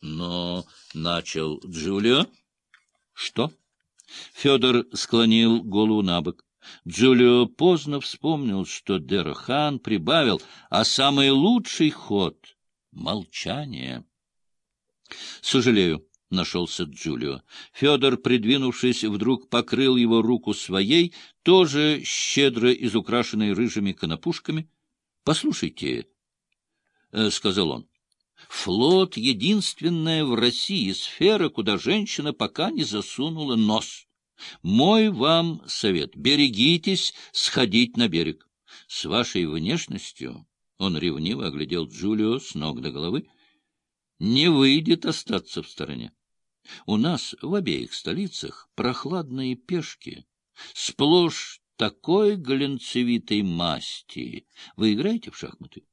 Но начал Джулио. Что? Федор склонил голову на бок. Джулио поздно вспомнил, что Дерахан прибавил, а самый лучший ход — молчание. — Сожалею, — нашелся Джулио. Федор, придвинувшись, вдруг покрыл его руку своей, тоже щедро изукрашенной рыжими конопушками. — Послушайте, — сказал он, — флот — единственная в России сфера, куда женщина пока не засунула нос. Мой вам совет — берегитесь сходить на берег. С вашей внешностью, — он ревниво оглядел Джулио с ног до головы, — не выйдет остаться в стороне. У нас в обеих столицах прохладные пешки, сплошь такой глянцевитой масти. Вы играете в шахматы?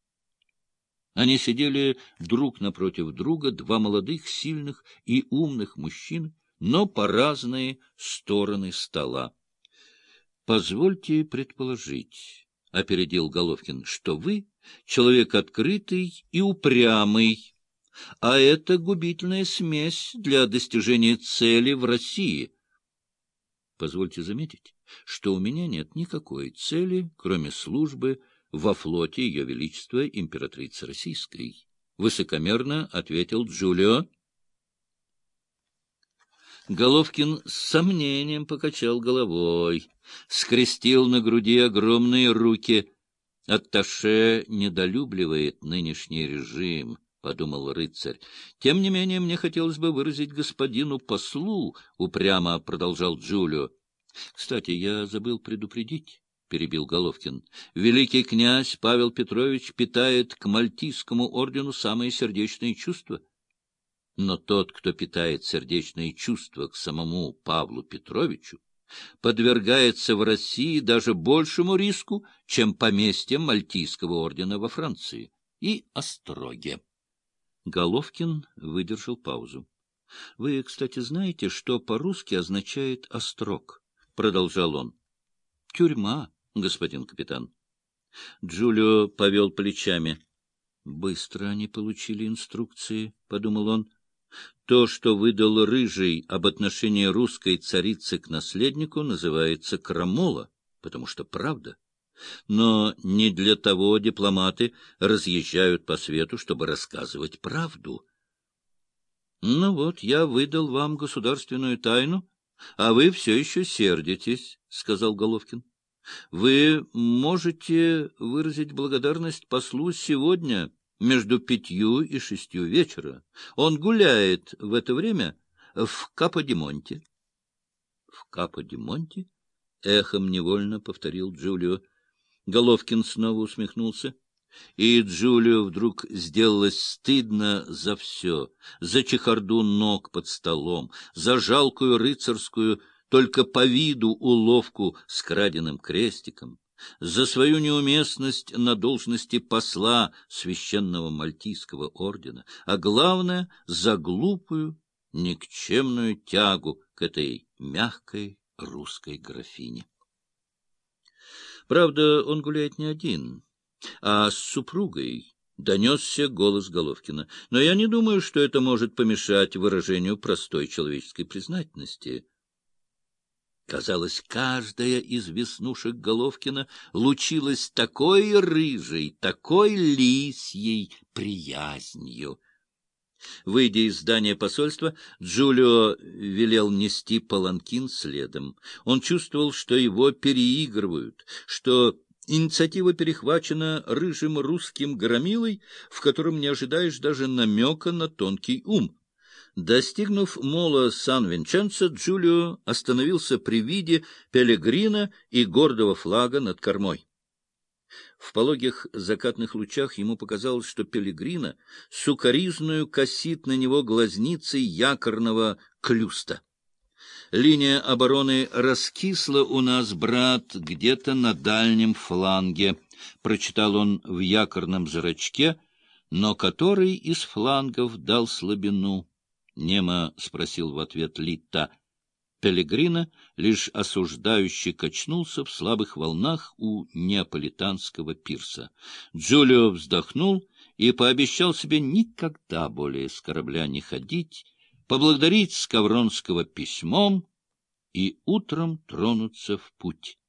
Они сидели друг напротив друга, два молодых, сильных и умных мужчины, но по разные стороны стола. — Позвольте предположить, — опередил Головкин, — что вы человек открытый и упрямый, а это губительная смесь для достижения цели в России. Позвольте заметить, что у меня нет никакой цели, кроме службы во флоте Ее Величества императрицы Российской. Высокомерно ответил Джулио. Головкин с сомнением покачал головой, скрестил на груди огромные руки. Атташе недолюбливает нынешний режим. — подумал рыцарь. — Тем не менее, мне хотелось бы выразить господину послу, — упрямо продолжал Джулио. — Кстати, я забыл предупредить, — перебил Головкин. — Великий князь Павел Петрович питает к Мальтийскому ордену самые сердечные чувства. Но тот, кто питает сердечные чувства к самому Павлу Петровичу, подвергается в России даже большему риску, чем поместье Мальтийского ордена во Франции и Остроге. Головкин выдержал паузу. — Вы, кстати, знаете, что по-русски означает «острог»? — продолжал он. — Тюрьма, господин капитан. Джулио повел плечами. — Быстро они получили инструкции, — подумал он. То, что выдал Рыжий об отношении русской царицы к наследнику, называется крамола, потому что правда. Но не для того дипломаты разъезжают по свету, чтобы рассказывать правду. Ну вот, я выдал вам государственную тайну, а вы все еще сердитесь, — сказал Головкин. Вы можете выразить благодарность послу сегодня между пятью и шестью вечера. Он гуляет в это время в Каподимонте. — В Каподимонте? — эхом невольно повторил Джулио. Головкин снова усмехнулся. И Джулио вдруг сделалось стыдно за все, за чехарду ног под столом, за жалкую рыцарскую, только по виду уловку с краденым крестиком, за свою неуместность на должности посла священного мальтийского ордена, а главное — за глупую, никчемную тягу к этой мягкой русской графине. Правда, он гуляет не один, а с супругой, — донесся голос Головкина. Но я не думаю, что это может помешать выражению простой человеческой признательности. Казалось, каждая из веснушек Головкина лучилась такой рыжей, такой лисьей приязнью. Выйдя из здания посольства, Джулио велел нести паланкин следом. Он чувствовал, что его переигрывают, что инициатива перехвачена рыжим русским громилой, в котором не ожидаешь даже намека на тонкий ум. Достигнув мола Сан-Винченцо, Джулио остановился при виде пелегрина и гордого флага над кормой. В пологих закатных лучах ему показалось, что Пелегрина сукоризную косит на него глазницей якорного клюста. Линия обороны раскисла у нас, брат, где-то на дальнем фланге, — прочитал он в якорном зрачке, но который из флангов дал слабину? — немо спросил в ответ Литта. Пелегрино лишь осуждающе качнулся в слабых волнах у неаполитанского пирса. Джулио вздохнул и пообещал себе никогда более с корабля не ходить, поблагодарить Скавронского письмом и утром тронуться в путь.